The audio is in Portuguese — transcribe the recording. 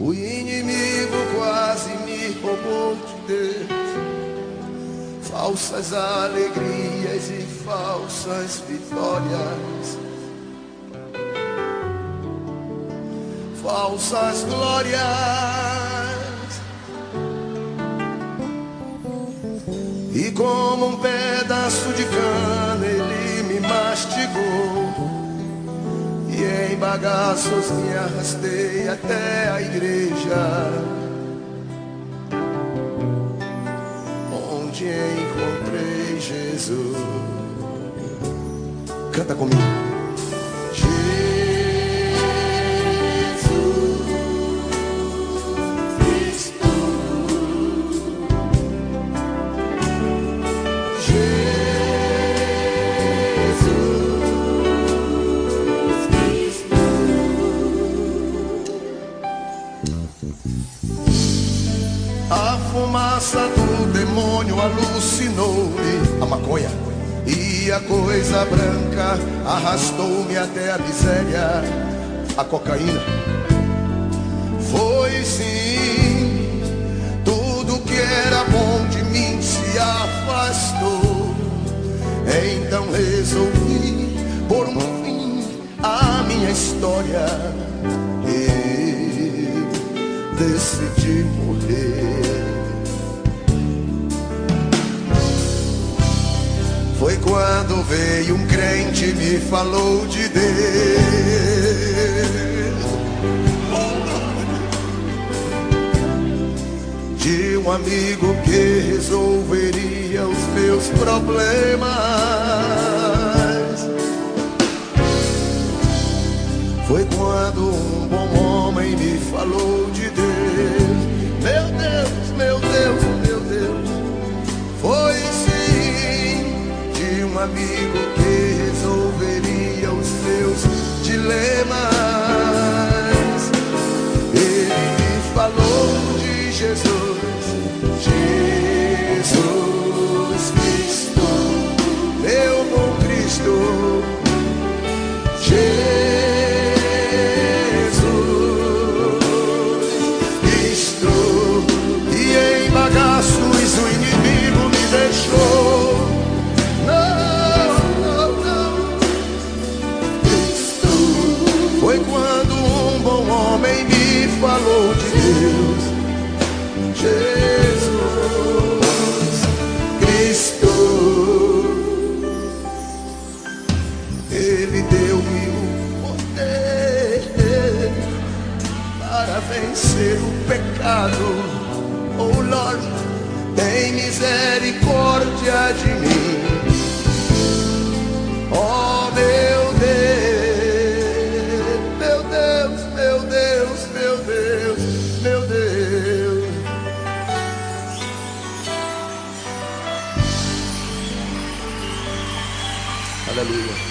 O inimigo quase me roubou de Deus. Falsas alegrias e falsas vitórias. Falsas glórias. E como um pedaço de cana ele me mastigou e em bagaços me arrastei até a igreja, onde encontrei Jesus. Canta comigo. Fumaça do demônio alucinou-me a maconha e a coisa branca arrastou-me até a miséria. A cocaína foi sim tudo que era bom de mim se afastou. Então resolvi por um fim a minha história decidi morrer. Quando veio um crente me falou de Deus. De um amigo que resolveria os meus problemas. Foi quando um bom homem me falou de Deus. Amigo que resolveria os meus dilemas. Ele me falou de. Jesus falou de Deus, Jesus Cristo. Ele deu-me o poder para vencer o pecado. Oh Lord, tem misericórdia de mim. Aleluia.